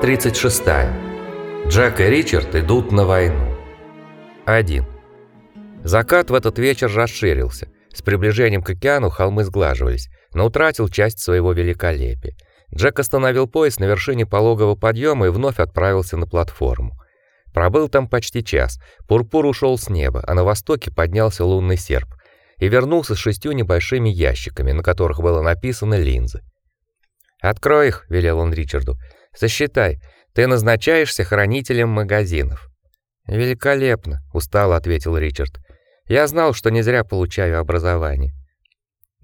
36. Джек и Ричард идут на войну. 1. Закат в этот вечер расширился. С приближением к океану холмы сглаживались, но утратил часть своего великолепия. Джек остановил поезд на вершине пологого подъема и вновь отправился на платформу. Пробыл там почти час. Пурпур ушел с неба, а на востоке поднялся лунный серп и вернулся с шестью небольшими ящиками, на которых было написано линзы. "Открой их", велел он Ричарду. Сосчитай, ты назначаешься хранителем магазинов. Великолепно, устало ответил Ричард. Я знал, что не зря получаю образование.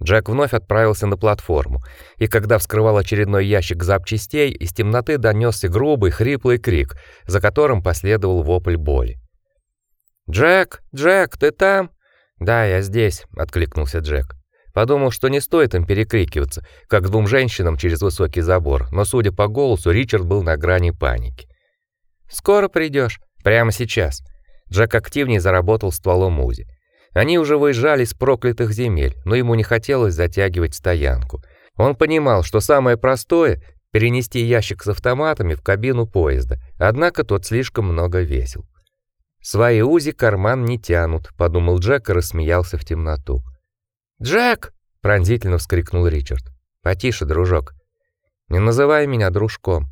Джек вновь отправился на платформу, и когда вскрывал очередной ящик запчастей, из темноты донесся грубый, хриплый крик, за которым последовал вопль боли. "Джек, Джек, ты там?" "Да, я здесь", откликнулся Джек. Подумал, что не стоит им перекрикиваться, как двум женщинам через высокий забор, но, судя по голосу, Ричард был на грани паники. «Скоро придешь? Прямо сейчас». Джек активнее заработал стволом УЗИ. Они уже выезжали с проклятых земель, но ему не хотелось затягивать стоянку. Он понимал, что самое простое — перенести ящик с автоматами в кабину поезда, однако тот слишком много весил. «Свои УЗИ карман не тянут», — подумал Джек и рассмеялся в темноту. «Джек!» — пронзительно вскрикнул Ричард. «Потише, дружок. Не называй меня дружком».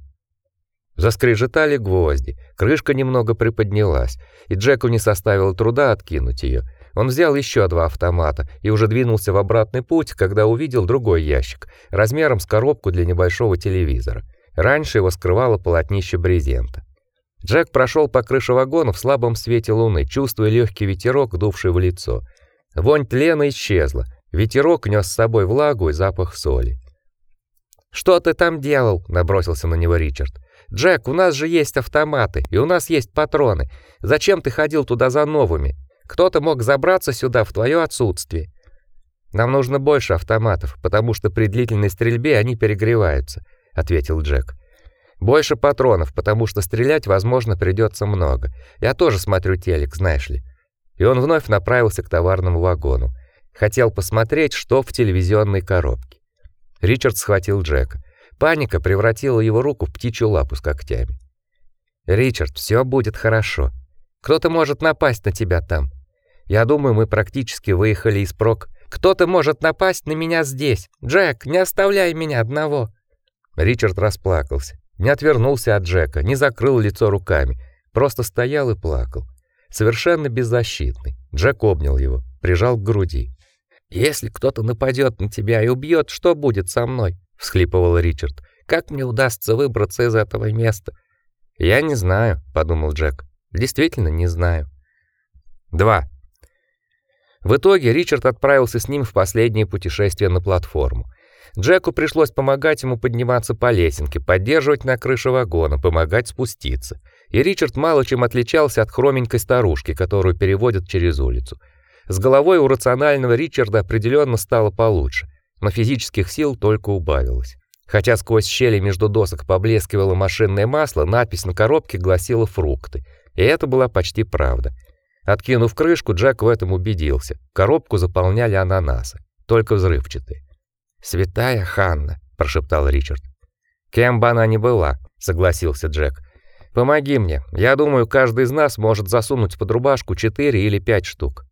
Заскрежетали гвозди, крышка немного приподнялась, и Джеку не составило труда откинуть ее. Он взял еще два автомата и уже двинулся в обратный путь, когда увидел другой ящик, размером с коробку для небольшого телевизора. Раньше его скрывало полотнище брезента. Джек прошел по крыше вагона в слабом свете луны, чувствуя легкий ветерок, дувший в лицо. Вонь тлена исчезла, Ветерок нес с собой влагу и запах соли. Что ты там делал? набросился на него Ричард. Джек, у нас же есть автоматы, и у нас есть патроны. Зачем ты ходил туда за новыми? Кто-то мог забраться сюда в твое отсутствие. Нам нужно больше автоматов, потому что при длительной стрельбе они перегреваются, ответил Джек. Больше патронов, потому что стрелять, возможно, придется много. Я тоже смотрю телек, знаешь ли. И он вновь направился к товарному вагону. Хотел посмотреть, что в телевизионной коробке. Ричард схватил Джека. Паника превратила его руку в птичью лапу с когтями. Ричард, все будет хорошо. Кто-то может напасть на тебя там. Я думаю, мы практически выехали из прок. Кто-то может напасть на меня здесь. Джек, не оставляй меня одного. Ричард расплакался. Не отвернулся от Джека, не закрыл лицо руками, просто стоял и плакал, совершенно беззащитный. Джек обнял его, прижал к груди. Если кто-то нападет на тебя и убьет, что будет со мной? всхлипывал Ричард. Как мне удастся выбраться из этого места? Я не знаю, подумал Джек. Действительно не знаю. 2. В итоге Ричард отправился с ним в последнее путешествие на платформу. Джеку пришлось помогать ему подниматься по лесенке, поддерживать на крыше вагона, помогать спуститься. И Ричард мало чем отличался от хроменькой старушки, которую переводят через улицу. С головой у рационального Ричарда определенно стало получше, но физических сил только убавилось. Хотя сквозь щели между досок поблескивало машинное масло, надпись на коробке гласила фрукты. И это была почти правда. Откинув крышку, Джек в этом убедился. Коробку заполняли ананасы, только взрывчатые. "Святая Ханна", прошептал Ричард. "Кем бы она ни была", согласился Джек. "Помоги мне. Я думаю, каждый из нас может засунуть под рубашку четыре или пять штук".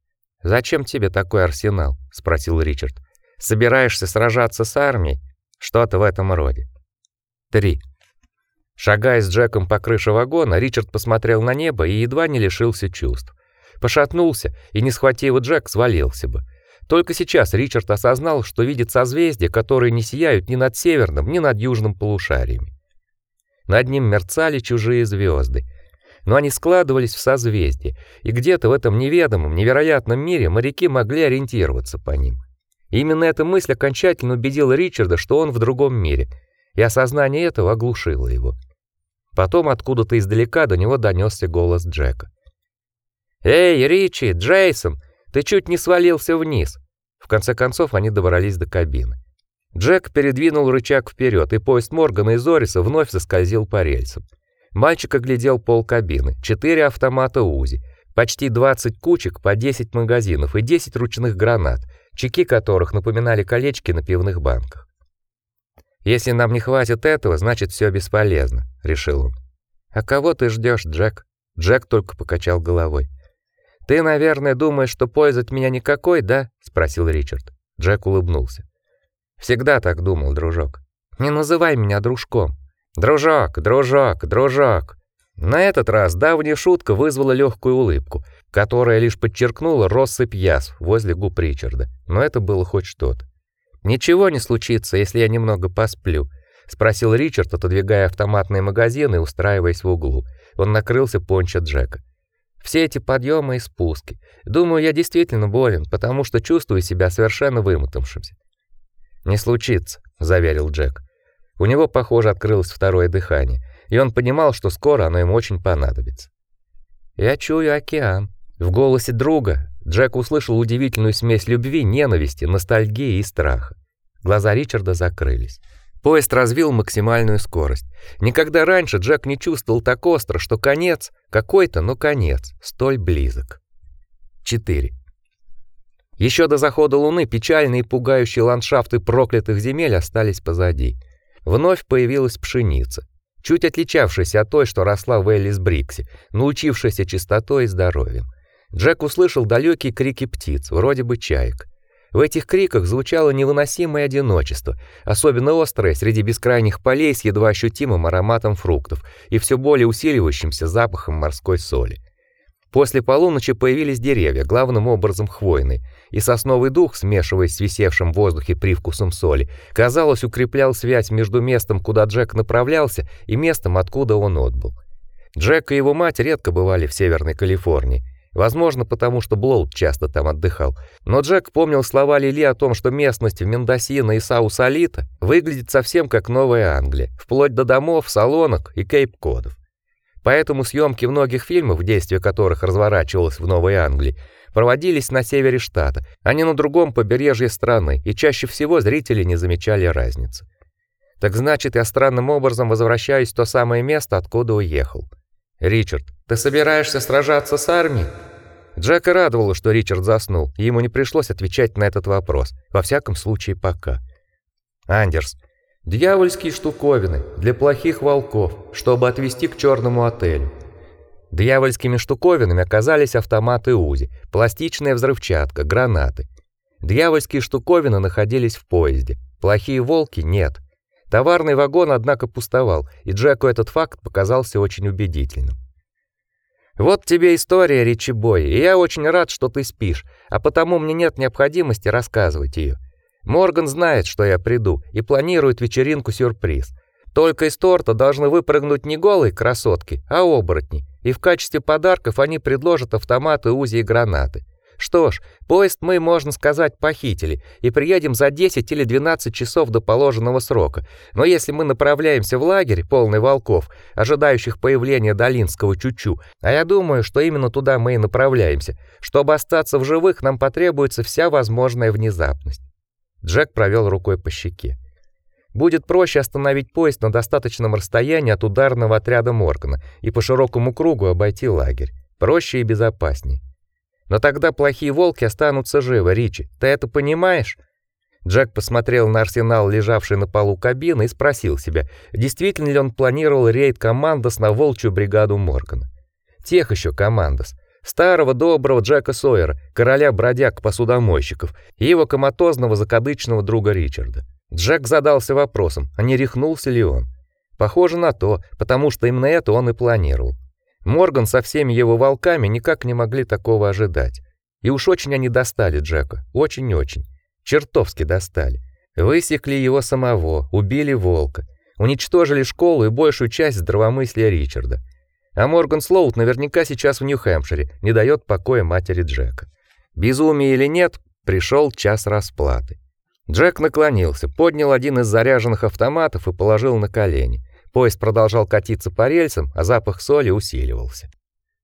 Зачем тебе такой арсенал? спросил Ричард. Собираешься сражаться с армией? Что-то в этом роде. 3. Шагая с Джеком по крыше вагона, Ричард посмотрел на небо и едва не лишился чувств. Пошатнулся и, не схватив Джек, свалился бы. Только сейчас Ричард осознал, что видит созвездия, которые не сияют ни над северным, ни над южным полушариями. Над ним мерцали чужие звезды, но они складывались в созвездия, и где-то в этом неведомом, невероятном мире моряки могли ориентироваться по ним. Именно эта мысль окончательно убедила Ричарда, что он в другом мире, и осознание этого оглушило его. Потом откуда-то издалека до него донесся голос Джека. «Эй, Ричи, Джейсон, ты чуть не свалился вниз!» В конце концов они добрались до кабины. Джек передвинул рычаг вперед, и поезд Моргана и Зориса вновь заскользил по рельсам. Мальчик оглядел пол кабины, четыре автомата УЗИ, почти 20 кучек по 10 магазинов и 10 ручных гранат, чеки которых напоминали колечки на пивных банках. Если нам не хватит этого, значит все бесполезно, решил он. А кого ты ждешь, Джек? Джек только покачал головой. Ты, наверное, думаешь, что пользы от меня никакой, да? спросил Ричард. Джек улыбнулся. Всегда так думал, дружок. Не называй меня дружком. Дружок, дружок, дружок. На этот раз давняя шутка вызвала легкую улыбку, которая лишь подчеркнула россыпь язв возле губ Ричарда. Но это было хоть что-то. Ничего не случится, если я немного посплю, спросил Ричард, отодвигая автоматные магазины и устраиваясь в углу. Он накрылся пончо Джека. Все эти подъемы и спуски. Думаю, я действительно болен, потому что чувствую себя совершенно вымотавшимся. Не случится, заверил Джек. У него, похоже, открылось второе дыхание, и он понимал, что скоро оно ему очень понадобится. Я чую океан. В голосе друга Джек услышал удивительную смесь любви, ненависти, ностальгии и страха. Глаза Ричарда закрылись. Поезд развил максимальную скорость. Никогда раньше Джек не чувствовал так остро, что конец, какой-то, но конец, столь близок. 4. Еще до захода луны печальные и пугающие ландшафты проклятых земель остались позади. Вновь появилась пшеница, чуть отличавшаяся от той, что росла в Эллис-Бриксе, научившаяся чистотой и здоровьем. Джек услышал далекие крики птиц, вроде бы чаек. В этих криках звучало невыносимое одиночество, особенно острое среди бескрайних полей с едва ощутимым ароматом фруктов и все более усиливающимся запахом морской соли. После полуночи появились деревья, главным образом хвойные, и сосновый дух, смешиваясь с висевшим в воздухе привкусом соли, казалось, укреплял связь между местом, куда Джек направлялся, и местом, откуда он отбыл. Джек и его мать редко бывали в Северной Калифорнии, Возможно, потому что Слоут часто там отдыхал. Но Джек помнил слова Лили о том, что местность в Мендосино и Саусалито выглядит совсем как Новая Англия, вплоть до домов, солонок и кейп-кодов. Поэтому съемки многих фильмов, действие которых разворачивалось в Новой Англии, проводились на севере штата, а не на другом побережье страны, и чаще всего зрители не замечали разницы. Так значит, я странным образом возвращаюсь в то самое место, откуда уехал. Ричард, ты собираешься сражаться с армией? Джека радовало, что Ричард заснул, и ему не пришлось отвечать на этот вопрос, во всяком случае пока. Андерс, дьявольские штуковины для плохих волков, чтобы отвезти к черному отелю. Дьявольскими штуковинами оказались автоматы УЗИ, пластичная взрывчатка, гранаты. Дьявольские штуковины находились в поезде, плохие волки нет. Товарный вагон, однако, пустовал, и Джеку этот факт показался очень убедительным. Вот тебе история, Ричи Бой, и я очень рад, что ты спишь, а потому мне нет необходимости рассказывать ее. Морган знает, что я приду, и планирует вечеринку-сюрприз. Только из торта должны выпрыгнуть не голые красотки, а оборотни, и в качестве подарков они предложат автоматы УЗИ и гранаты. Что ж, поезд мы, можно сказать, похитили и приедем за 10 или 12 часов до положенного срока. Но если мы направляемся в лагерь, полный волков, ожидающих появления долинского чучу, а я думаю, что именно туда мы и направляемся, чтобы остаться в живых, нам потребуется вся возможная внезапность. Джек провел рукой по щеке. Будет проще остановить поезд на достаточном расстоянии от ударного отряда Моргана и по широкому кругу обойти лагерь. Проще и безопаснее. Но тогда плохие волки останутся живы, Ричи. Ты это понимаешь? Джек посмотрел на арсенал, лежавший на полу кабины, и спросил себя, действительно ли он планировал рейд командос на волчью бригаду Моргана. Тех еще командос. Старого доброго Джека Сойера, короля бродяг-посудомойщиков, и его коматозного закадычного друга Ричарда. Джек задался вопросом, а не рехнулся ли он. Похоже на то, потому что именно это он и планировал. Морган со всеми его волками никак не могли такого ожидать. И уж очень они достали Джека, очень-очень. Чертовски достали. Высекли его самого, убили волка, уничтожили школу и большую часть здравомыслия Ричарда. А Морган Слоут наверняка сейчас в Нью-Хэмпшире, не дает покоя матери Джека. Безумие или нет, пришел час расплаты. Джек наклонился, поднял один из заряженных автоматов и положил на колени. Поезд продолжал катиться по рельсам, а запах соли усиливался.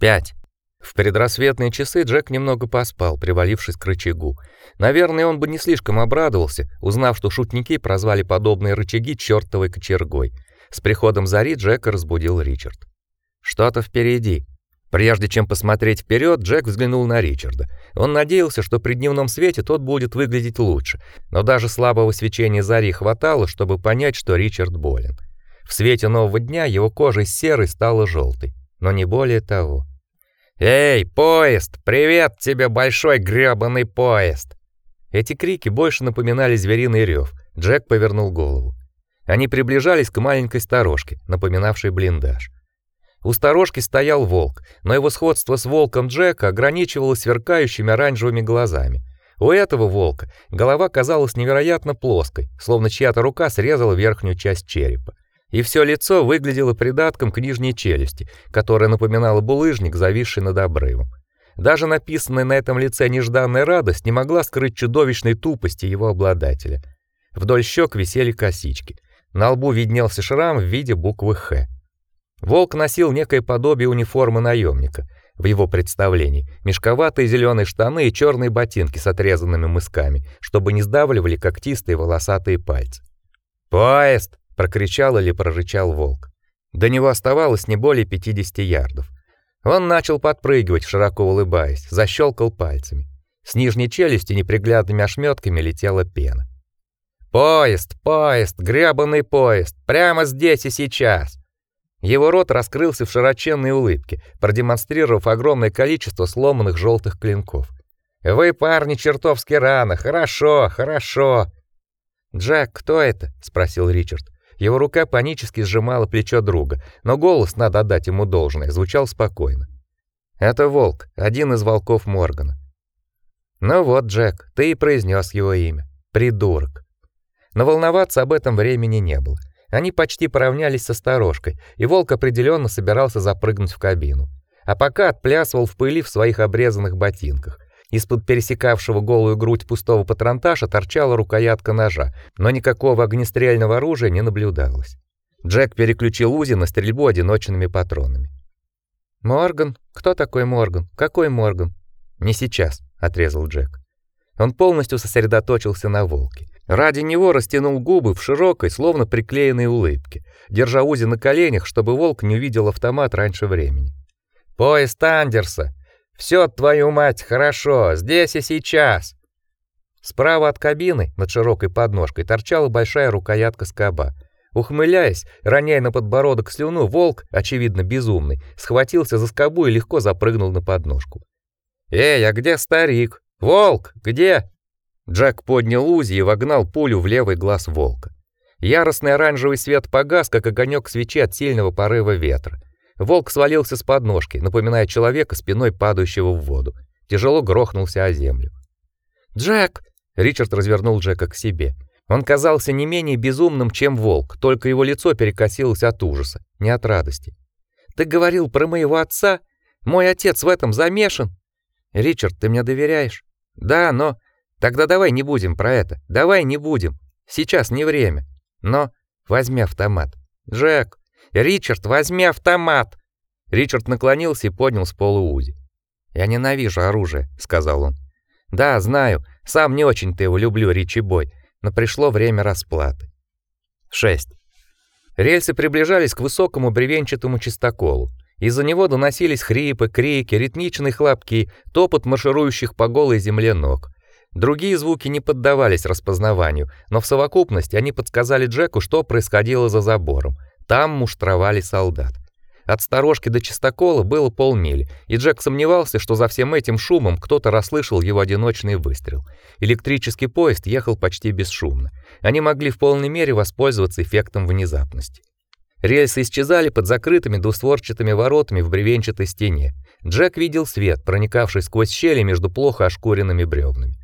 5. В предрассветные часы Джек немного поспал, привалившись к рычагу. Наверное, он бы не слишком обрадовался, узнав, что шутники прозвали подобные рычаги чертовой кочергой. С приходом зари Джека разбудил Ричард. Что-то впереди. Прежде чем посмотреть вперед, Джек взглянул на Ричарда. Он надеялся, что при дневном свете тот будет выглядеть лучше, но даже слабого свечения зари хватало, чтобы понять, что Ричард болен. В свете нового дня его кожа из серой стала желтой, но не более того. «Эй, поезд! Привет тебе, большой грёбаный поезд!» Эти крики больше напоминали звериный рев. Джек повернул голову. Они приближались к маленькой сторожке, напоминавшей блиндаж. У сторожки стоял волк, но его сходство с волком Джека ограничивалось сверкающими оранжевыми глазами. У этого волка голова казалась невероятно плоской, словно чья-то рука срезала верхнюю часть черепа. И все лицо выглядело придатком к нижней челюсти, которая напоминала булыжник, зависший над обрывом. Даже написанная на этом лице нежданная радость не могла скрыть чудовищной тупости его обладателя. Вдоль щек висели косички — на лбу виднелся шрам в виде буквы Х. Волк носил некое подобие униформы наемника. В его представлении мешковатые зеленые штаны и черные ботинки с отрезанными мысками, чтобы не сдавливали когтистые волосатые пальцы. "Поезд!" прокричал или прорычал волк. До него оставалось не более 50 ярдов. Он начал подпрыгивать, широко улыбаясь, защелкал пальцами. С нижней челюсти неприглядными ошметками летела пена. Поезд, поезд, грёбаный поезд, прямо здесь и сейчас. Его рот раскрылся в широченной улыбке, продемонстрировав огромное количество сломанных желтых клинков. Вы, парни, чертовски рано. Хорошо, хорошо. Джек, кто это? спросил Ричард. Его рука панически сжимала плечо друга, но голос, надо отдать ему должное, звучал спокойно. Это волк, один из волков Моргана. Ну вот, Джек, ты и произнес его имя. Придурок. Но волноваться об этом времени не было. Они почти поравнялись со сторожкой, и волк определенно собирался запрыгнуть в кабину. А пока отплясывал в пыли в своих обрезанных ботинках. Из-под пересекавшего голую грудь пустого патронташа торчала рукоятка ножа, но никакого огнестрельного оружия не наблюдалось. Джек переключил УЗИ на стрельбу одиночными патронами. Морган? Кто такой Морган? Какой Морган? Не сейчас, отрезал Джек. Он полностью сосредоточился на волке. Ради него растянул губы в широкой, словно приклеенной улыбке, держа Узи на коленях, чтобы волк не увидел автомат раньше времени. «Поезд Андерса! Все, твою мать, хорошо, здесь и сейчас!» Справа от кабины, над широкой подножкой, торчала большая рукоятка скоба. Ухмыляясь, роняя на подбородок слюну, волк, очевидно безумный, схватился за скобу и легко запрыгнул на подножку. «Эй, а где старик? Волк, где?» Джек поднял УЗИ и вогнал пулю в левый глаз волка. Яростный оранжевый свет погас, как огонек свечи от сильного порыва ветра. Волк свалился с подножки, напоминая человека спиной падающего в воду. Тяжело грохнулся о землю. "Джек!" Ричард развернул Джека к себе. Он казался не менее безумным, чем волк, только его лицо перекосилось от ужаса, не от радости. "Ты говорил про моего отца? Мой отец в этом замешан?" "Ричард, ты мне доверяешь?" "Да, но Тогда давай не будем про это. Давай не будем. Сейчас не время. Но возьми автомат. Джек, Ричард, возьми автомат. Ричард наклонился и поднял с пола Узи. Я ненавижу оружие, сказал он. Да, знаю. Сам не очень-то его люблю, Ричи Бой, но пришло время расплаты. 6. Рельсы приближались к высокому бревенчатому чистоколу. Из-за него доносились хрипы, крики, ритмичные хлопки, топот марширующих по голой земле ног. Другие звуки не поддавались распознаванию, но в совокупности они подсказали Джеку, что происходило за забором. Там муштровали солдат. От сторожки до чистокола было полмили, и Джек сомневался, что за всем этим шумом кто-то расслышал его одиночный выстрел. Электрический поезд ехал почти бесшумно. Они могли в полной мере воспользоваться эффектом внезапности. Рельсы исчезали под закрытыми двустворчатыми воротами в бревенчатой стене. Джек видел свет, проникавший сквозь щели между плохо ошкуренными бревнами.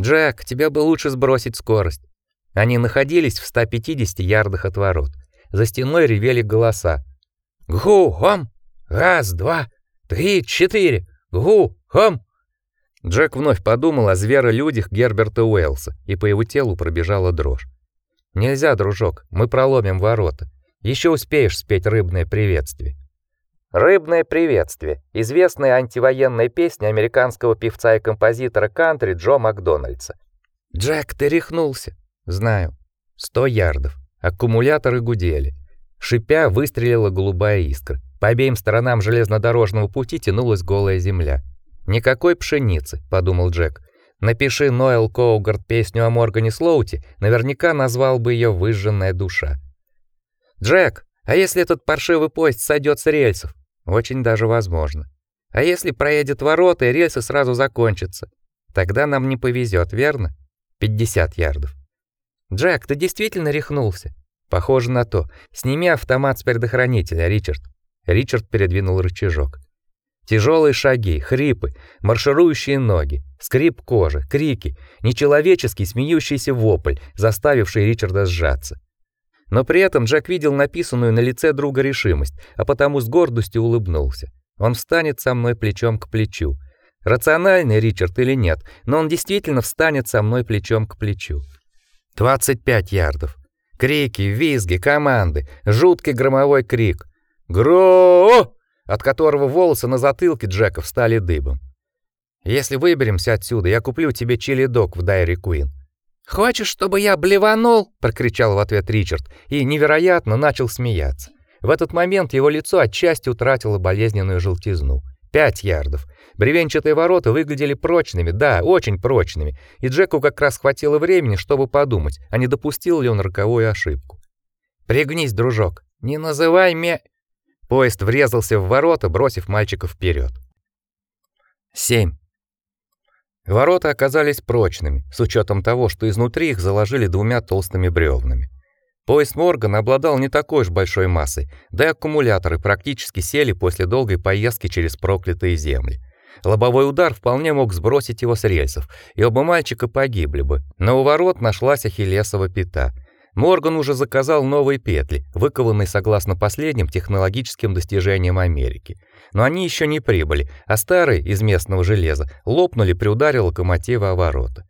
Джек, тебе бы лучше сбросить скорость. Они находились в 150 ярдах от ворот. За стеной ревели голоса. Гу-хом! Раз, два, три, четыре! Гу-хом! Джек вновь подумал о зверолюдях Герберта Уэллса, и по его телу пробежала дрожь. Нельзя, дружок, мы проломим ворота. Еще успеешь спеть рыбное приветствие. Рыбное приветствие. Известная антивоенная песня американского певца и композитора кантри Джо Макдональдса. Джек, ты рехнулся. Знаю. Сто ярдов. Аккумуляторы гудели. Шипя выстрелила голубая искра. По обеим сторонам железнодорожного пути тянулась голая земля. Никакой пшеницы, подумал Джек. Напиши Ноэл Коугард песню о Моргане Слоуте, наверняка назвал бы ее выжженная душа. Джек, а если этот паршивый поезд сойдет с рельсов? Очень даже возможно. А если проедет ворота и рельсы сразу закончатся? Тогда нам не повезет, верно? 50 ярдов. Джек, ты действительно рехнулся? Похоже на то. Сними автомат с предохранителя, Ричард. Ричард передвинул рычажок. Тяжелые шаги, хрипы, марширующие ноги, скрип кожи, крики, нечеловеческий смеющийся вопль, заставивший Ричарда сжаться. Но при этом Джек видел написанную на лице друга решимость, а потому с гордостью улыбнулся. Он встанет со мной плечом к плечу. Рациональный Ричард или нет, но он действительно встанет со мной плечом к плечу. 25 ярдов. Крики, визги, команды, жуткий громовой крик. Гро! от которого волосы на затылке Джека встали дыбом. Если выберемся отсюда, я куплю тебе чили-дог в Дайри Куин. Хочешь, чтобы я блеванул? прокричал в ответ Ричард и невероятно начал смеяться. В этот момент его лицо отчасти утратило болезненную желтизну. Пять ярдов. Бревенчатые ворота выглядели прочными, да, очень прочными, и Джеку как раз хватило времени, чтобы подумать, а не допустил ли он роковую ошибку. «Пригнись, дружок, не называй меня...» Поезд врезался в ворота, бросив мальчика вперед. Семь. Ворота оказались прочными, с учетом того, что изнутри их заложили двумя толстыми бревнами. Поезд Морган обладал не такой уж большой массой, да и аккумуляторы практически сели после долгой поездки через проклятые земли. Лобовой удар вполне мог сбросить его с рельсов, и оба мальчика погибли бы. Но у ворот нашлась ахиллесова пята. Морган уже заказал новые петли, выкованные согласно последним технологическим достижениям Америки. Но они еще не прибыли, а старые из местного железа лопнули при ударе локомотива о ворота.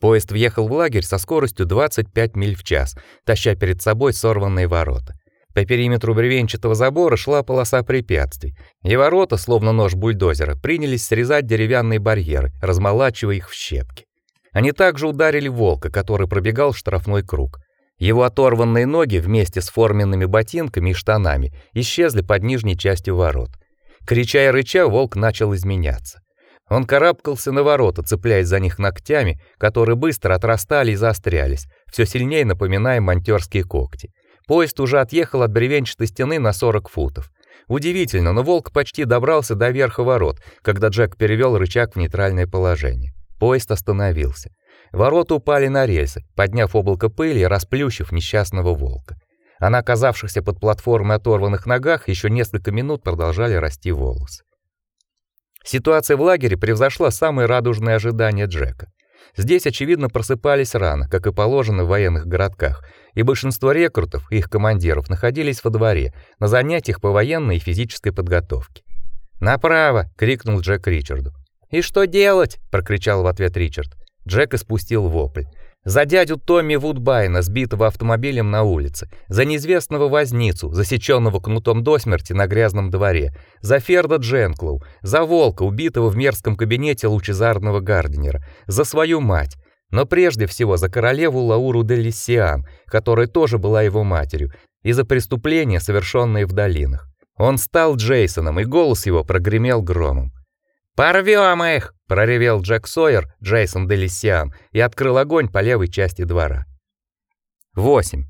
Поезд въехал в лагерь со скоростью 25 миль в час, таща перед собой сорванные ворота. По периметру бревенчатого забора шла полоса препятствий, и ворота, словно нож бульдозера, принялись срезать деревянные барьеры, размолачивая их в щепки. Они также ударили волка, который пробегал штрафной круг. Его оторванные ноги вместе с форменными ботинками и штанами исчезли под нижней частью ворот. Крича и рыча, волк начал изменяться. Он карабкался на ворота, цепляясь за них ногтями, которые быстро отрастали и заострялись, все сильнее напоминая монтёрские когти. Поезд уже отъехал от бревенчатой стены на 40 футов. Удивительно, но волк почти добрался до верха ворот, когда Джек перевёл рычаг в нейтральное положение. Поезд остановился. Ворота упали на рельсы, подняв облако пыли и расплющив несчастного волка. А на оказавшихся под платформой оторванных ногах еще несколько минут продолжали расти волосы. Ситуация в лагере превзошла самые радужные ожидания Джека. Здесь, очевидно, просыпались рано, как и положено в военных городках, и большинство рекрутов и их командиров находились во дворе, на занятиях по военной и физической подготовке. «Направо!» — крикнул Джек Ричарду. «И что делать?» — прокричал в ответ Ричард. Джек испустил вопль. За дядю Томми Вудбайна, сбитого автомобилем на улице, за неизвестного возницу, засеченного кнутом до смерти на грязном дворе, за Ферда Дженклоу, за волка, убитого в мерзком кабинете лучезарного Гардинера, за свою мать, но прежде всего за королеву Лауру де Лиссиан, которая тоже была его матерью, и за преступления, совершенные в долинах. Он стал Джейсоном, и голос его прогремел громом. «Порвем их!» — проревел Джек Сойер, Джейсон Делисиан, и открыл огонь по левой части двора. 8.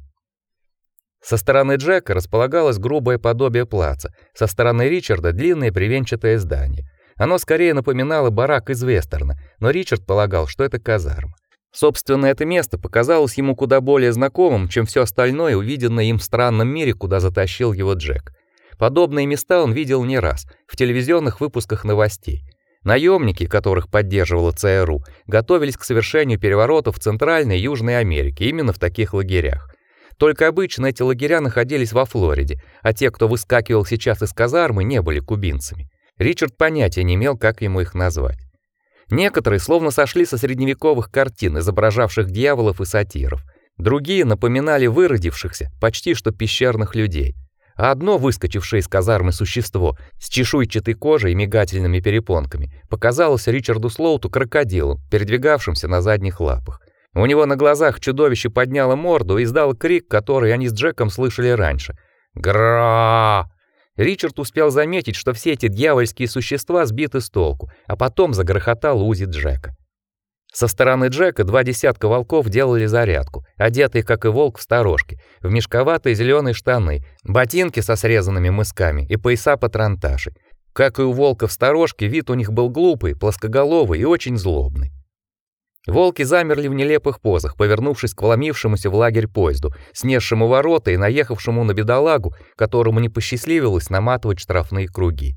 Со стороны Джека располагалось грубое подобие плаца, со стороны Ричарда длинное бревенчатое здание. Оно скорее напоминало барак из вестерна, но Ричард полагал, что это казарма. Собственно, это место показалось ему куда более знакомым, чем все остальное, увиденное им в странном мире, куда затащил его Джек. Подобные места он видел не раз в телевизионных выпусках новостей. Наемники, которых поддерживала ЦРУ, готовились к совершению переворотов в Центральной и Южной Америке именно в таких лагерях. Только обычно эти лагеря находились во Флориде, а те, кто выскакивал сейчас из казармы, не были кубинцами. Ричард понятия не имел, как ему их назвать. Некоторые словно сошли со средневековых картин, изображавших дьяволов и сатиров. Другие напоминали выродившихся, почти что пещерных людей а одно выскочившее из казармы существо с чешуйчатой кожей и мигательными перепонками показалось Ричарду Слоуту крокодилом, передвигавшимся на задних лапах. У него на глазах чудовище подняло морду и издало крик, который они с Джеком слышали раньше. «Гра!» Ричард успел заметить, что все эти дьявольские существа сбиты с толку, а потом загрохотал Узи Джека. Со стороны Джека два десятка волков делали зарядку, одетые, как и волк, в сторожке, в мешковатые зеленые штаны, ботинки со срезанными мысками и пояса патронташи. Как и у волка в сторожке, вид у них был глупый, плоскоголовый и очень злобный. Волки замерли в нелепых позах, повернувшись к вломившемуся в лагерь поезду, снесшему ворота и наехавшему на бедолагу, которому не посчастливилось наматывать штрафные круги.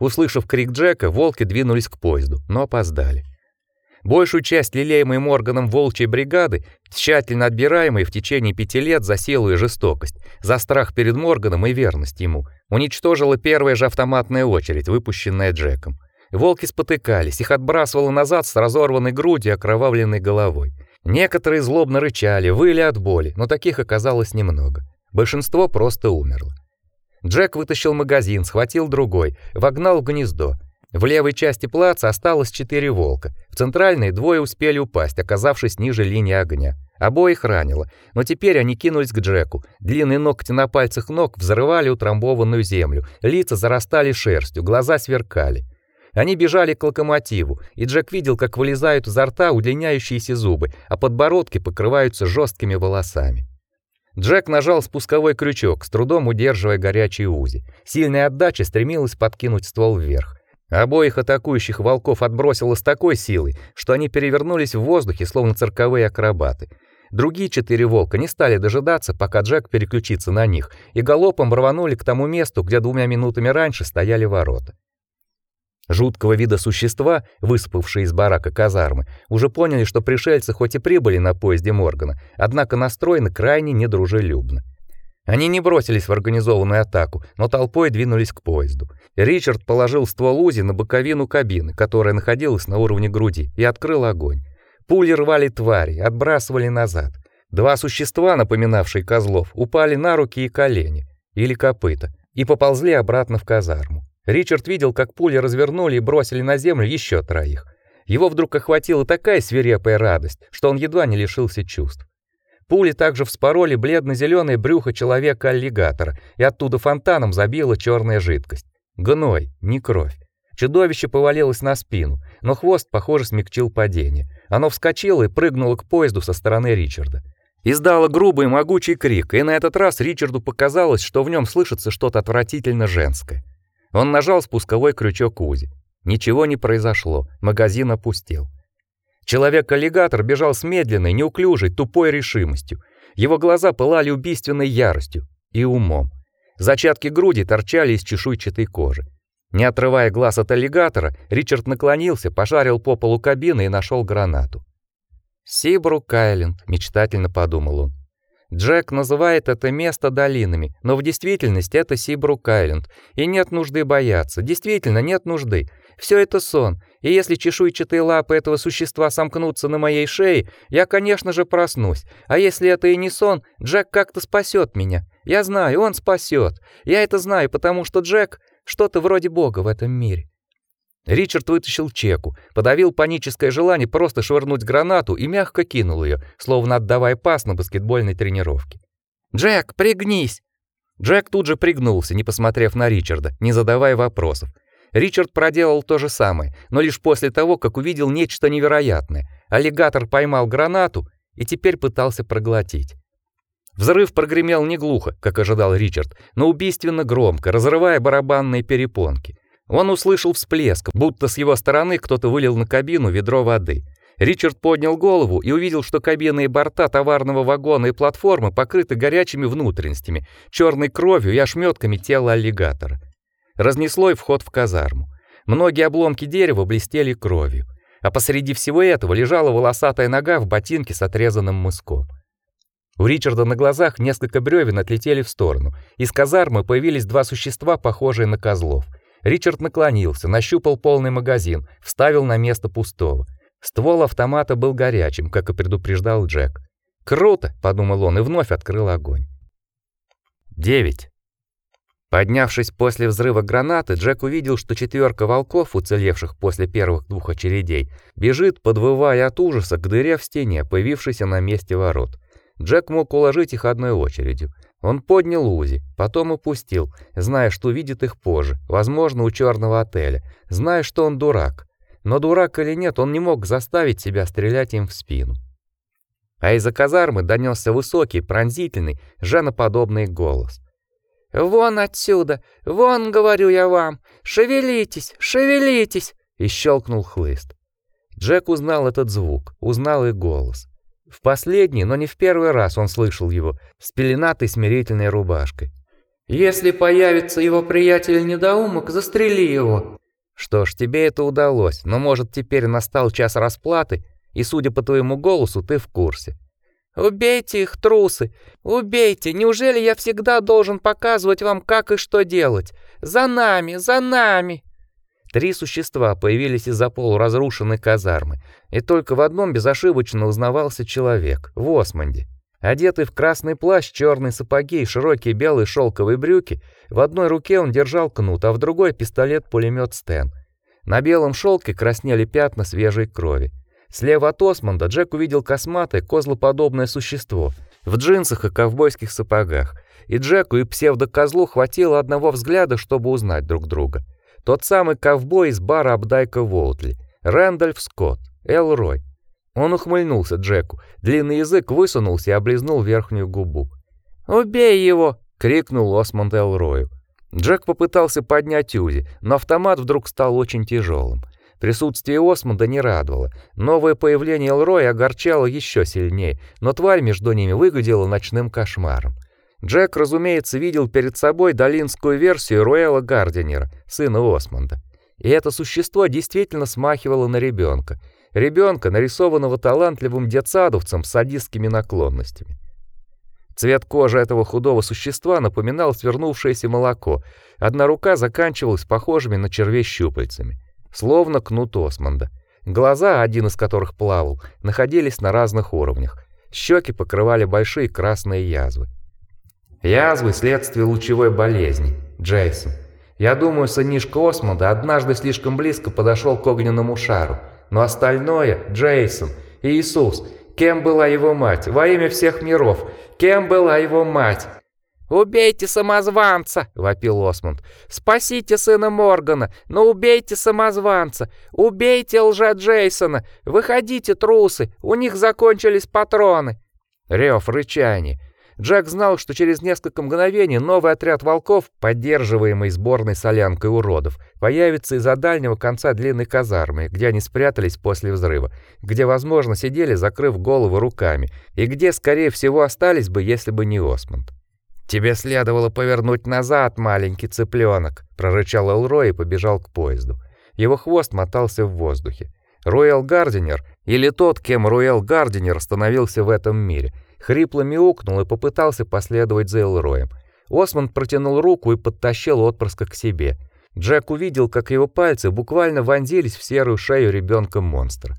Услышав крик Джека, волки двинулись к поезду, но опоздали. Большую часть лелеемой Морганом волчьей бригады, тщательно отбираемой в течение пяти лет за силу и жестокость, за страх перед Морганом и верность ему, уничтожила первая же автоматная очередь, выпущенная Джеком. Волки спотыкались, их отбрасывало назад с разорванной грудью и окровавленной головой. Некоторые злобно рычали, выли от боли, но таких оказалось немного. Большинство просто умерло. Джек вытащил магазин, схватил другой, вогнал в гнездо. В левой части плаца осталось четыре волка. В центральной двое успели упасть, оказавшись ниже линии огня. Обоих ранило, но теперь они кинулись к Джеку. Длинные ногти на пальцах ног взрывали утрамбованную землю, лица зарастали шерстью, глаза сверкали. Они бежали к локомотиву, и Джек видел, как вылезают изо рта удлиняющиеся зубы, а подбородки покрываются жесткими волосами. Джек нажал спусковой крючок, с трудом удерживая горячий узи. Сильная отдача стремилась подкинуть ствол вверх. Обоих атакующих волков отбросило с такой силой, что они перевернулись в воздухе, словно цирковые акробаты. Другие четыре волка не стали дожидаться, пока Джек переключится на них, и галопом рванули к тому месту, где двумя минутами раньше стояли ворота. Жуткого вида существа, высыпавшие из барака казармы, уже поняли, что пришельцы хоть и прибыли на поезде Моргана, однако настроены крайне недружелюбно. Они не бросились в организованную атаку, но толпой двинулись к поезду. Ричард положил ствол УЗИ на боковину кабины, которая находилась на уровне груди, и открыл огонь. Пули рвали твари, отбрасывали назад. Два существа, напоминавшие козлов, упали на руки и колени, или копыта, и поползли обратно в казарму. Ричард видел, как пули развернули и бросили на землю еще троих. Его вдруг охватила такая свирепая радость, что он едва не лишился чувств. Пули также вспороли бледно зеленое брюхо человека-аллигатора, и оттуда фонтаном забила черная жидкость. Гной, не кровь. Чудовище повалилось на спину, но хвост, похоже, смягчил падение. Оно вскочило и прыгнуло к поезду со стороны Ричарда. Издало грубый могучий крик, и на этот раз Ричарду показалось, что в нем слышится что-то отвратительно женское. Он нажал спусковой крючок Узи. Ничего не произошло, магазин опустел. Человек-аллигатор бежал с медленной, неуклюжей, тупой решимостью. Его глаза пылали убийственной яростью и умом. Зачатки груди торчали из чешуйчатой кожи. Не отрывая глаз от аллигатора, Ричард наклонился, пошарил по полу кабины и нашел гранату. «Сибрук Айленд», — мечтательно подумал он. Джек называет это место долинами, но в действительности это Сибрук-Айленд, и нет нужды бояться. Действительно, нет нужды. Все это сон, и если чешуйчатые лапы этого существа сомкнутся на моей шее, я, конечно же, проснусь. А если это и не сон, Джек как-то спасет меня. Я знаю, он спасет. Я это знаю, потому что Джек что-то вроде бога в этом мире. Ричард вытащил чеку, подавил паническое желание просто швырнуть гранату и мягко кинул ее, словно отдавая пас на баскетбольной тренировке. «Джек, пригнись!» Джек тут же пригнулся, не посмотрев на Ричарда, не задавая вопросов. Ричард проделал то же самое, но лишь после того, как увидел нечто невероятное. Аллигатор поймал гранату и теперь пытался проглотить. Взрыв прогремел не глухо, как ожидал Ричард, но убийственно громко, разрывая барабанные перепонки. Он услышал всплеск, будто с его стороны кто-то вылил на кабину ведро воды. Ричард поднял голову и увидел, что кабины и борта товарного вагона и платформы покрыты горячими внутренностями, черной кровью и ошметками тела аллигатора. Разнесло и вход в казарму. Многие обломки дерева блестели кровью, а посреди всего этого лежала волосатая нога в ботинке с отрезанным мыском. У Ричарда на глазах несколько бревен отлетели в сторону. Из казармы появились два существа, похожие на козлов — Ричард наклонился, нащупал полный магазин, вставил на место пустого. Ствол автомата был горячим, как и предупреждал Джек. «Круто!» — подумал он и вновь открыл огонь. 9. Поднявшись после взрыва гранаты, Джек увидел, что четверка волков, уцелевших после первых двух очередей, бежит, подвывая от ужаса к дыре в стене, появившейся на месте ворот. Джек мог уложить их одной очередью. Он поднял Узи, потом опустил, зная, что увидит их позже, возможно, у черного отеля, зная, что он дурак. Но дурак или нет, он не мог заставить себя стрелять им в спину. А из-за казармы донесся высокий, пронзительный, женоподобный голос. «Вон отсюда! Вон, говорю я вам! Шевелитесь! Шевелитесь!» И щелкнул хлыст. Джек узнал этот звук, узнал и голос. В последний, но не в первый раз он слышал его с пеленатой смирительной рубашкой. «Если появится его приятель-недоумок, застрели его!» «Что ж, тебе это удалось, но, может, теперь настал час расплаты, и, судя по твоему голосу, ты в курсе». «Убейте их, трусы! Убейте! Неужели я всегда должен показывать вам, как и что делать? За нами! За нами!» Три существа появились из-за полуразрушенной казармы, и только в одном безошибочно узнавался человек в Осмонде. Одетый в красный плащ, черные сапоги и широкие белые шелковые брюки, в одной руке он держал кнут, а в другой пистолет-пулемет Стен. На белом шелке краснели пятна свежей крови. Слева от Осмонда Джек увидел косматое, козлоподобное существо в джинсах и ковбойских сапогах. И Джеку и псевдокозлу хватило одного взгляда, чтобы узнать друг друга. Тот самый ковбой из бара Абдайка Волтли, Рэндольф Скотт, Элрой. Он ухмыльнулся Джеку. Длинный язык высунулся и облизнул верхнюю губу. "Убей его!" крикнул Осмонд Элрою. Джек попытался поднять Узи, но автомат вдруг стал очень тяжелым. Присутствие Осмонда не радовало. Новое появление Элроя огорчало еще сильнее, но тварь между ними выглядела ночным кошмаром. Джек, разумеется, видел перед собой долинскую версию Руэла Гардинера, сына Осмонда. И это существо действительно смахивало на ребенка, ребенка, нарисованного талантливым детсадовцем с садистскими наклонностями. Цвет кожи этого худого существа напоминал свернувшееся молоко. Одна рука заканчивалась похожими на червей щупальцами, словно кнут Осмонда. Глаза, один из которых плавал, находились на разных уровнях. Щеки покрывали большие красные язвы. Язвы – следствие лучевой болезни. Джейсон. Я думаю, сынишка Осмонда однажды слишком близко подошел к огненному шару. Но остальное – Джейсон, Иисус. Кем была его мать? Во имя всех миров. Кем была его мать? «Убейте самозванца!» — вопил Осмонд. «Спасите сына Моргана, но убейте самозванца! Убейте лжа Джейсона! Выходите, трусы! У них закончились патроны!» Рев, рычание. Джек знал, что через несколько мгновений новый отряд волков, поддерживаемый сборной солянкой уродов, появится из-за дальнего конца длинной казармы, где они спрятались после взрыва, где, возможно, сидели, закрыв голову руками, и где, скорее всего, остались бы, если бы не Осмонд. «Тебе следовало повернуть назад, маленький цыпленок», — прорычал Элрой и побежал к поезду. Его хвост мотался в воздухе. Роял Гардинер, или тот, кем Роял Гардинер становился в этом мире — Хрипло мяукнул и попытался последовать за Элроем. Осмонд протянул руку и подтащил отпрыска к себе. Джек увидел, как его пальцы буквально вонзились в серую шею ребенка-монстра.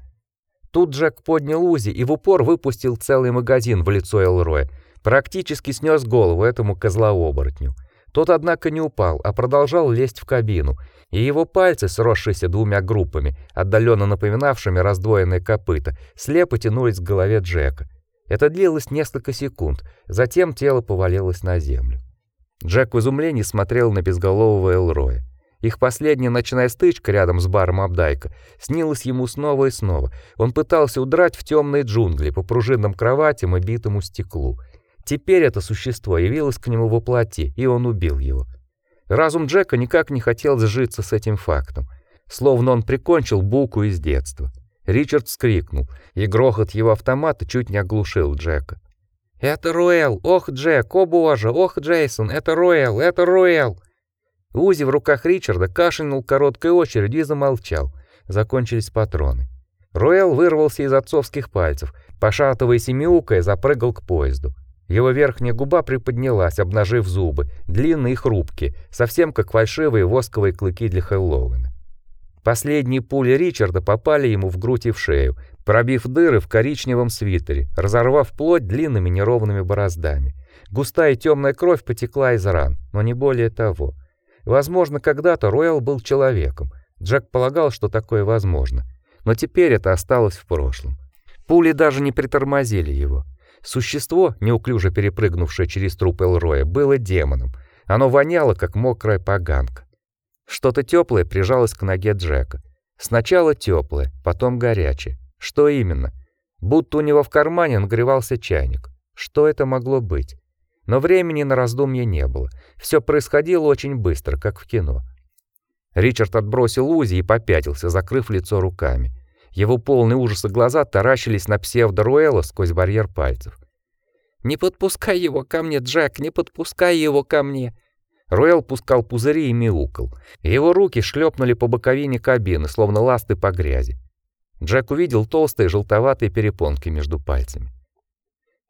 Тут Джек поднял Узи и в упор выпустил целый магазин в лицо Элроя, практически снес голову этому козлооборотню. Тот, однако, не упал, а продолжал лезть в кабину, и его пальцы, сросшиеся двумя группами, отдаленно напоминавшими раздвоенные копыта, слепо тянулись к голове Джека. Это длилось несколько секунд, затем тело повалилось на землю. Джек в изумлении смотрел на безголового Элроя. Их последняя ночная стычка рядом с баром Абдайка снилась ему снова и снова. Он пытался удрать в темные джунгли по пружинным кроватям и битому стеклу. Теперь это существо явилось к нему во плоти, и он убил его. Разум Джека никак не хотел сжиться с этим фактом, словно он прикончил буку из детства. Ричард вскрикнул, и грохот его автомата чуть не оглушил Джека. «Это Руэл! Ох, Джек! О боже! Ох, Джейсон! Это Руэл! Это Руэл!» Узи в руках Ричарда кашлянул короткой очередью и замолчал. Закончились патроны. Руэл вырвался из отцовских пальцев, пошатываясь и мяукая, запрыгал к поезду. Его верхняя губа приподнялась, обнажив зубы, длинные и хрупкие, совсем как фальшивые восковые клыки для Хэллоуина. Последние пули Ричарда попали ему в грудь и в шею, пробив дыры в коричневом свитере, разорвав плоть длинными неровными бороздами. Густая темная кровь потекла из ран, но не более того. Возможно, когда-то Роял был человеком. Джек полагал, что такое возможно. Но теперь это осталось в прошлом. Пули даже не притормозили его. Существо, неуклюже перепрыгнувшее через труп Элроя, было демоном. Оно воняло, как мокрая поганка. Что-то теплое прижалось к ноге Джека. Сначала теплое, потом горячее. Что именно? Будто у него в кармане нагревался чайник. Что это могло быть? Но времени на раздумье не было. Все происходило очень быстро, как в кино. Ричард отбросил Узи и попятился, закрыв лицо руками. Его полные ужаса глаза таращились на псевдо-Руэла сквозь барьер пальцев. «Не подпускай его ко мне, Джек, не подпускай его ко мне!» Руэл пускал пузыри и мяукал. Его руки шлепнули по боковине кабины, словно ласты по грязи. Джек увидел толстые желтоватые перепонки между пальцами.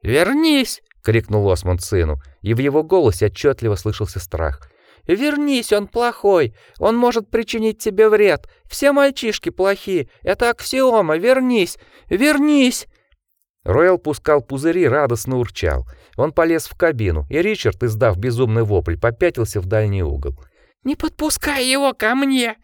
«Вернись!» — крикнул Осмонд сыну, и в его голосе отчетливо слышался страх. Вернись, он плохой. Он может причинить тебе вред. Все мальчишки плохие. Это аксиома. Вернись. Вернись. Ройл пускал пузыри, радостно урчал. Он полез в кабину, и Ричард, издав безумный вопль, попятился в дальний угол. «Не подпускай его ко мне!»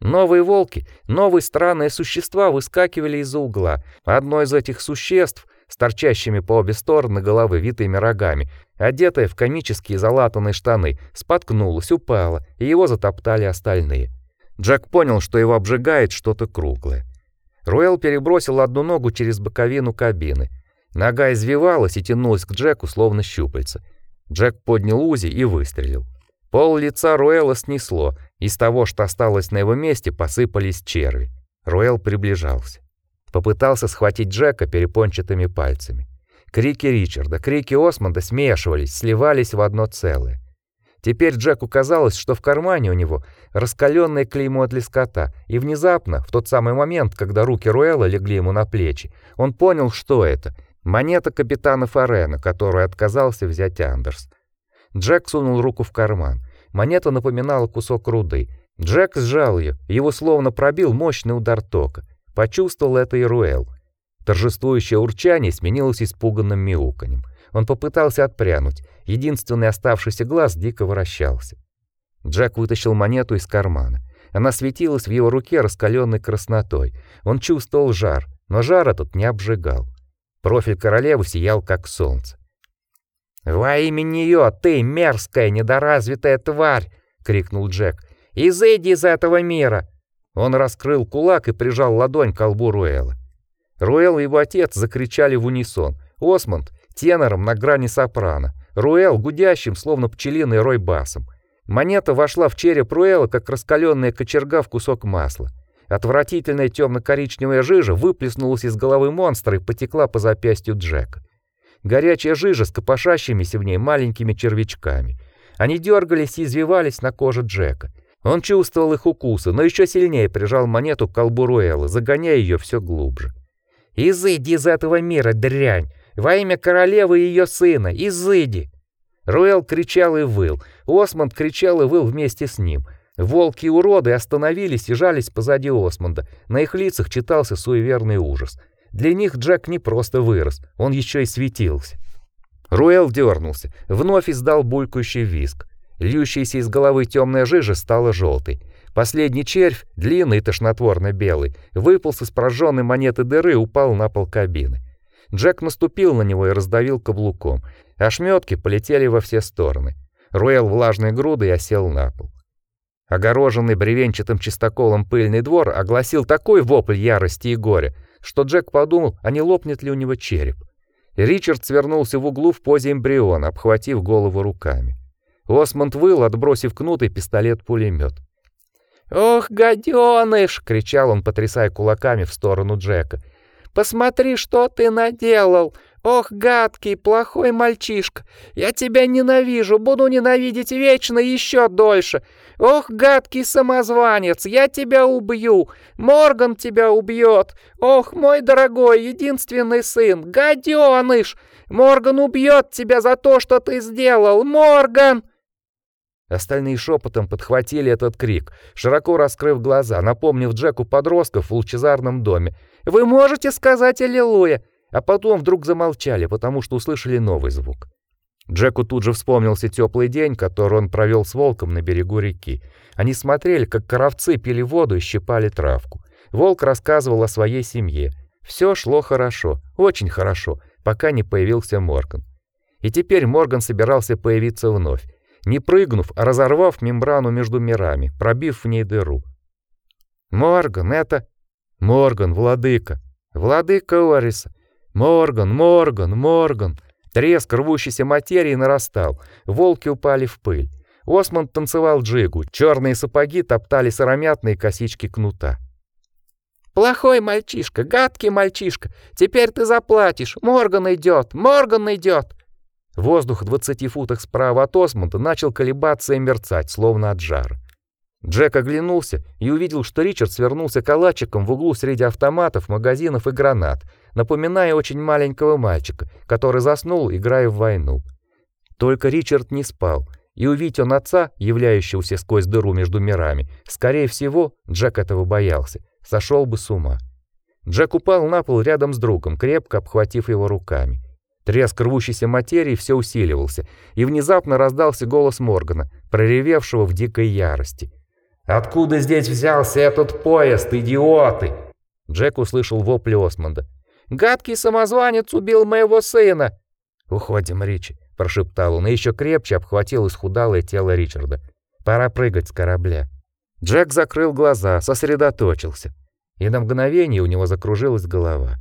Новые волки, новые странные существа выскакивали из-за угла. Одно из этих существ с торчащими по обе стороны головы витыми рогами, одетая в комические залатанные штаны, споткнулась, упала, и его затоптали остальные. Джек понял, что его обжигает что-то круглое. Руэл перебросил одну ногу через боковину кабины. Нога извивалась и тянулась к Джеку, словно щупальце. Джек поднял УЗИ и выстрелил. Пол лица Руэла снесло, из того, что осталось на его месте, посыпались черви. Руэл приближался. Попытался схватить Джека перепончатыми пальцами. Крики Ричарда, крики Осмонда смешивались, сливались в одно целое. Теперь Джеку казалось, что в кармане у него раскаленное клеймо от лескота, и внезапно, в тот самый момент, когда руки Руэла легли ему на плечи, он понял, что это — монета капитана Форена, которую отказался взять Андерс. Джек сунул руку в карман. Монета напоминала кусок руды. Джек сжал ее, его словно пробил мощный удар тока. Почувствовал это и Руэл. Торжествующее урчание сменилось испуганным мяуканьем. Он попытался отпрянуть. Единственный оставшийся глаз дико вращался. Джек вытащил монету из кармана. Она светилась в его руке раскаленной краснотой. Он чувствовал жар, но жар этот не обжигал. Профиль королевы сиял как солнце. "Во имя нее, ты мерзкая недоразвитая тварь!" крикнул Джек. "Изыди из этого мира!" Он раскрыл кулак и прижал ладонь к колбу Руэла. Руэл и его отец закричали в унисон. Осмонд тенором на грани сопрано, Руэл гудящим, словно пчелиный рой басом. Монета вошла в череп Руэла, как раскаленная кочерга в кусок масла. Отвратительная темно-коричневая жижа выплеснулась из головы монстра и потекла по запястью Джека. Горячая жижа с копошащимися в ней маленькими червячками. Они дергались и извивались на коже Джека. Он чувствовал их укусы, но еще сильнее прижал монету к колбу Руэлла, загоняя ее все глубже. «Изыди из этого мира, дрянь! Во имя королевы и ее сына! Изыди!» Руэлл кричал и выл. Осмонд кричал и выл вместе с ним. Волки и уроды остановились и жались позади Осмонда. На их лицах читался суеверный ужас. Для них Джек не просто вырос, он еще и светился. Руэлл дернулся, вновь издал булькающий визг. Льющаяся из головы темная жижа стала желтой. Последний червь, длинный и тошнотворно-белый, выполз из прожженной монеты дыры и упал на пол кабины. Джек наступил на него и раздавил каблуком. Ошметки полетели во все стороны. Руэл влажной грудой осел на пол. Огороженный бревенчатым чистоколом пыльный двор огласил такой вопль ярости и горя, что Джек подумал, а не лопнет ли у него череп. Ричард свернулся в углу в позе эмбриона, обхватив голову руками. Осмонд выл, отбросив кнут и пистолет-пулемет. «Ох, гаденыш!» — кричал он, потрясая кулаками в сторону Джека. «Посмотри, что ты наделал! Ох, гадкий, плохой мальчишка! Я тебя ненавижу, буду ненавидеть вечно еще дольше! Ох, гадкий самозванец, я тебя убью! Морган тебя убьет! Ох, мой дорогой, единственный сын, гаденыш! Морган убьет тебя за то, что ты сделал! Морган!» Остальные шепотом подхватили этот крик, широко раскрыв глаза, напомнив Джеку подростков в лучезарном доме. «Вы можете сказать «Аллилуйя»?» А потом вдруг замолчали, потому что услышали новый звук. Джеку тут же вспомнился теплый день, который он провел с волком на берегу реки. Они смотрели, как коровцы пили воду и щипали травку. Волк рассказывал о своей семье. Все шло хорошо, очень хорошо, пока не появился Морган. И теперь Морган собирался появиться вновь, не прыгнув, а разорвав мембрану между мирами, пробив в ней дыру. Морган, это Морган, владыка. Владыка Ориса. Морган, Морган, Морган. Треск рвущейся материи нарастал. Волки упали в пыль. Осмонд танцевал джигу. Черные сапоги топтали сыромятные косички кнута. Плохой мальчишка, гадкий мальчишка. Теперь ты заплатишь. Морган идет, Морган идет. Воздух в двадцати футах справа от Осмонда начал колебаться и мерцать, словно от жара. Джек оглянулся и увидел, что Ричард свернулся калачиком в углу среди автоматов, магазинов и гранат, напоминая очень маленького мальчика, который заснул, играя в войну. Только Ричард не спал, и увидеть он отца, являющегося сквозь дыру между мирами, скорее всего, Джек этого боялся, сошел бы с ума. Джек упал на пол рядом с другом, крепко обхватив его руками. Треск рвущейся материи все усиливался, и внезапно раздался голос Моргана, проревевшего в дикой ярости. «Откуда здесь взялся этот поезд, идиоты?» Джек услышал вопли Осмонда. «Гадкий самозванец убил моего сына!» «Уходим, Ричи», — прошептал он и еще крепче обхватил исхудалое тело Ричарда. «Пора прыгать с корабля». Джек закрыл глаза, сосредоточился, и на мгновение у него закружилась голова.